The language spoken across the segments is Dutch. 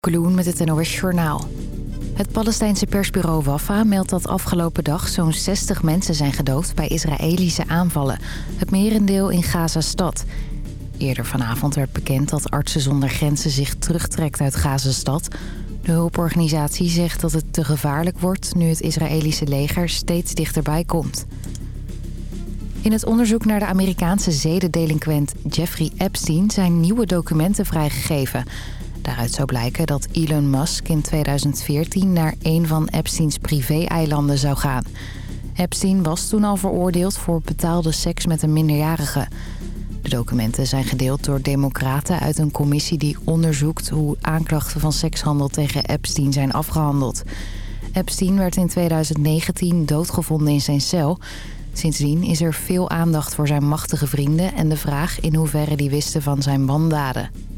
Kloen met het NOS Journaal. Het Palestijnse persbureau Wafa meldt dat afgelopen dag zo'n 60 mensen zijn gedood bij Israëlische aanvallen. Het merendeel in Gaza-stad. Eerder vanavond werd bekend dat Artsen zonder Grenzen zich terugtrekt uit Gaza-stad. De hulporganisatie zegt dat het te gevaarlijk wordt nu het Israëlische leger steeds dichterbij komt. In het onderzoek naar de Amerikaanse zedendelinquent Jeffrey Epstein zijn nieuwe documenten vrijgegeven... Daaruit zou blijken dat Elon Musk in 2014 naar een van Epsteins privé-eilanden zou gaan. Epstein was toen al veroordeeld voor betaalde seks met een minderjarige. De documenten zijn gedeeld door democraten uit een commissie die onderzoekt... hoe aanklachten van sekshandel tegen Epstein zijn afgehandeld. Epstein werd in 2019 doodgevonden in zijn cel... Sindsdien is er veel aandacht voor zijn machtige vrienden... en de vraag in hoeverre die wisten van zijn wandaden.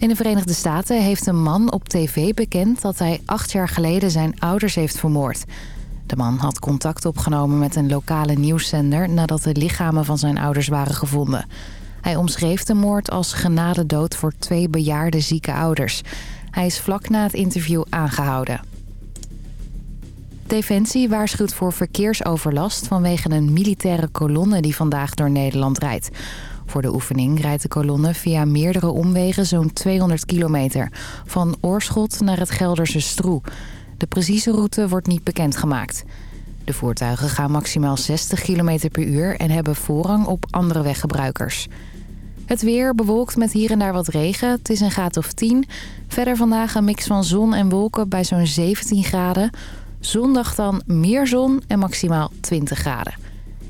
In de Verenigde Staten heeft een man op tv bekend dat hij acht jaar geleden zijn ouders heeft vermoord. De man had contact opgenomen met een lokale nieuwszender nadat de lichamen van zijn ouders waren gevonden. Hij omschreef de moord als genadedood voor twee bejaarde zieke ouders. Hij is vlak na het interview aangehouden. Defensie waarschuwt voor verkeersoverlast vanwege een militaire kolonne die vandaag door Nederland rijdt. Voor de oefening rijdt de kolonne via meerdere omwegen zo'n 200 kilometer. Van Oorschot naar het Gelderse Stroe. De precieze route wordt niet bekendgemaakt. De voertuigen gaan maximaal 60 km per uur en hebben voorrang op andere weggebruikers. Het weer bewolkt met hier en daar wat regen. Het is een graad of 10. Verder vandaag een mix van zon en wolken bij zo'n 17 graden. Zondag dan meer zon en maximaal 20 graden.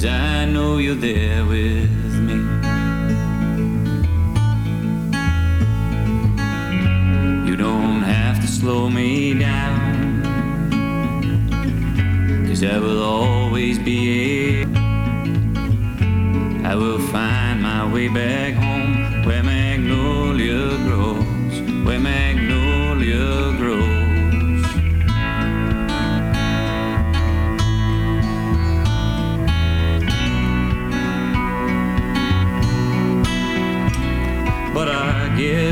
cause I know you're there with me. You don't have to slow me down, cause I will always be. I will find my way back home where magnolia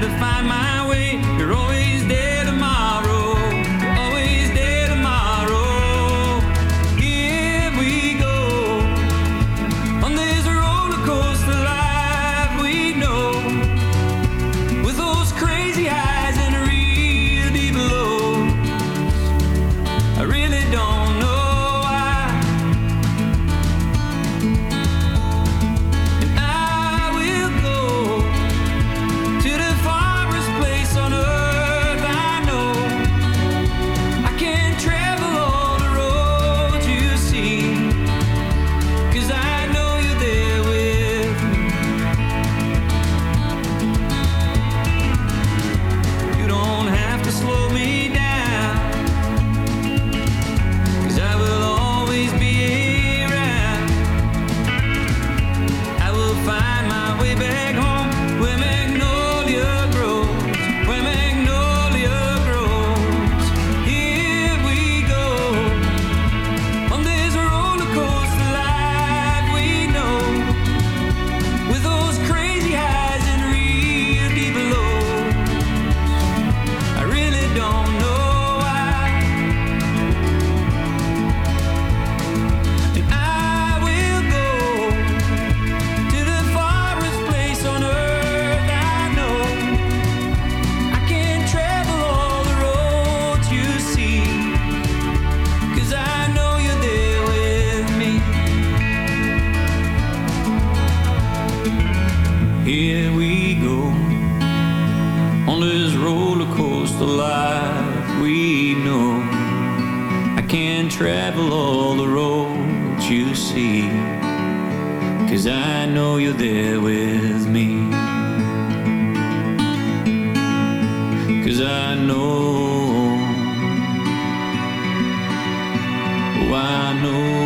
to find my way. You're Cause I know you're there with me. Cause I know. Oh, I know.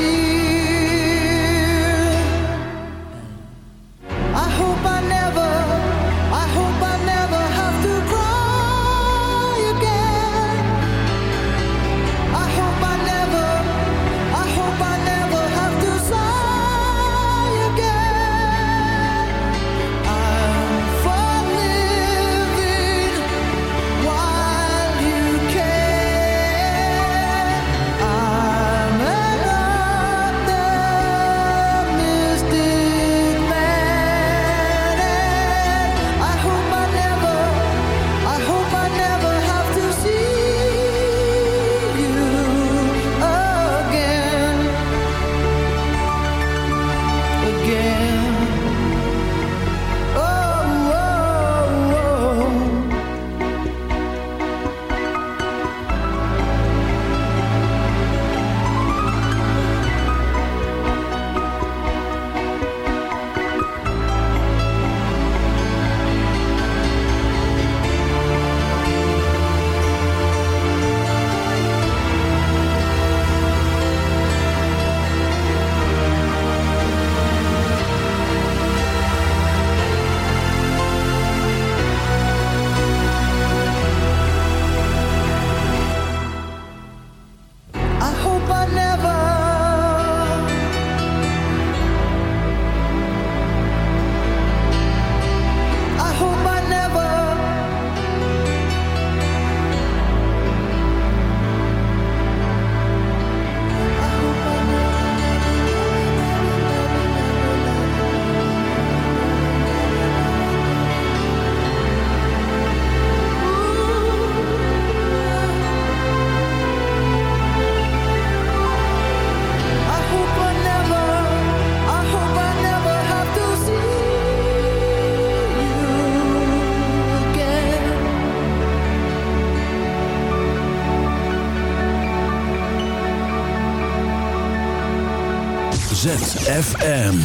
ZFM.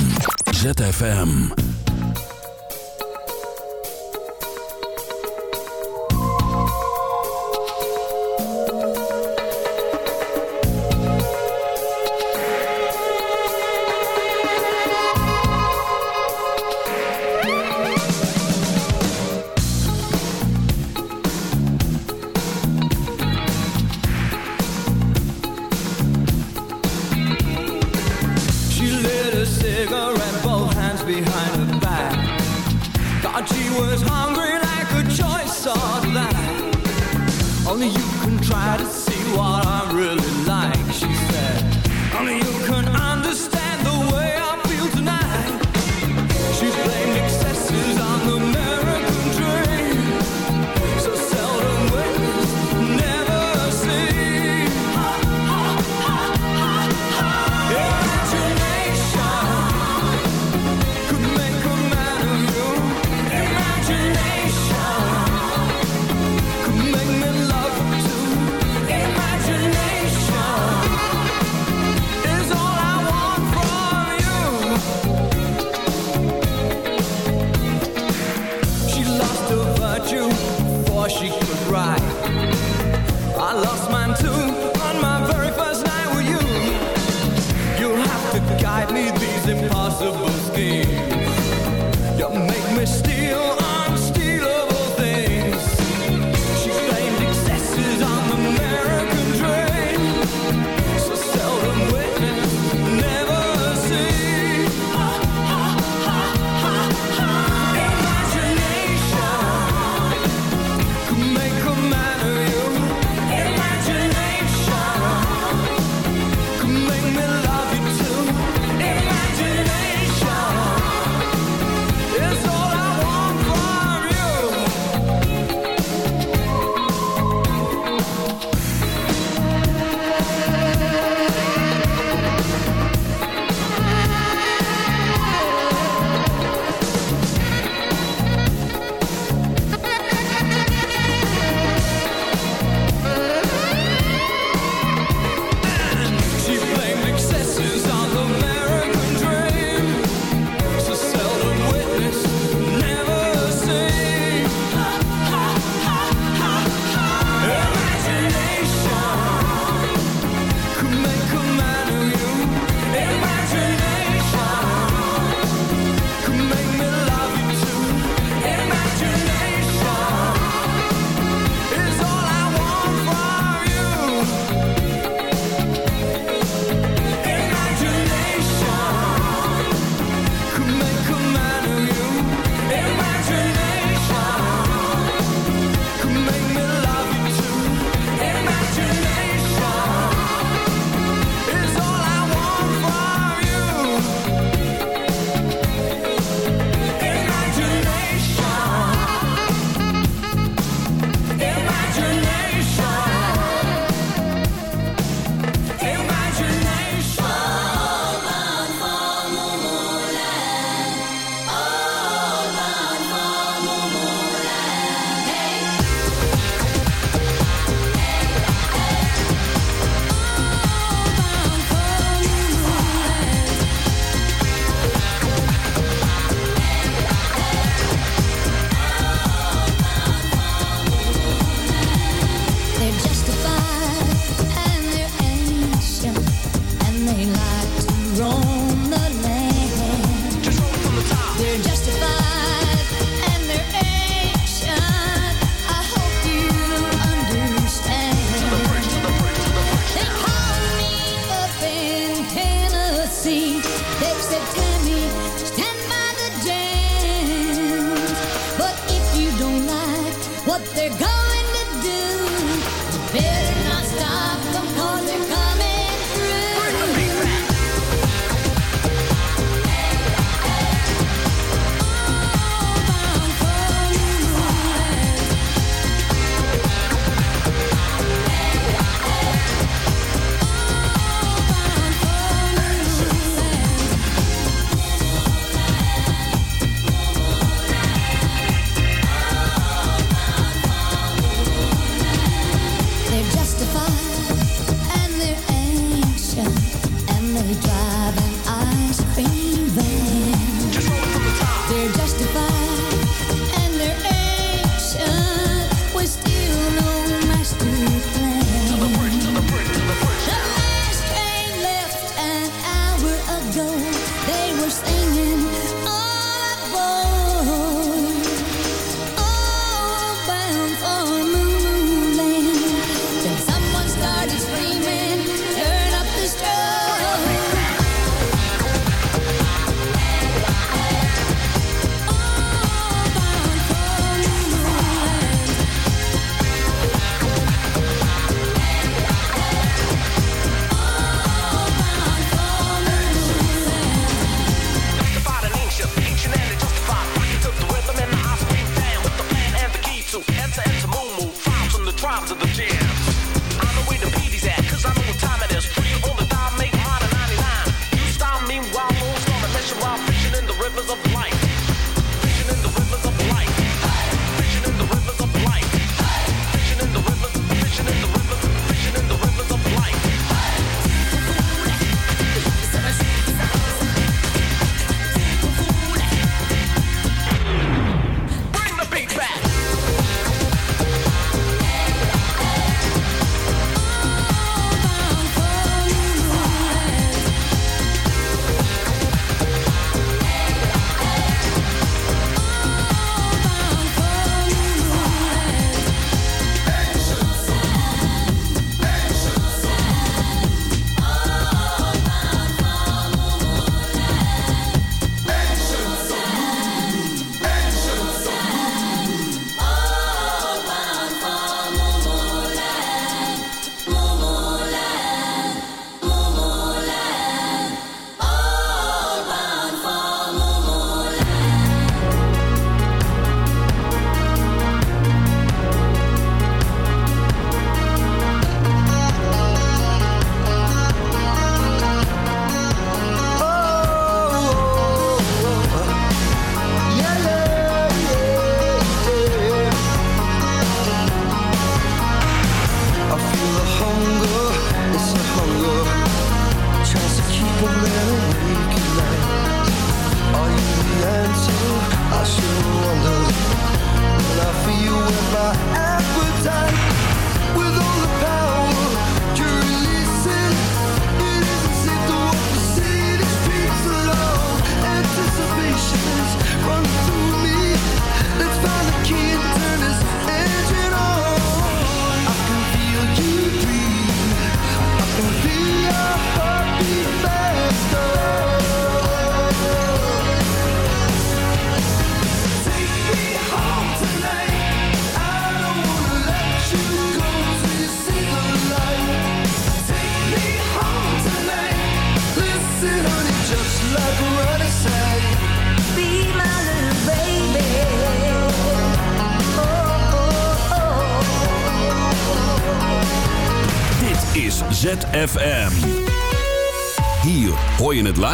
ZFM. love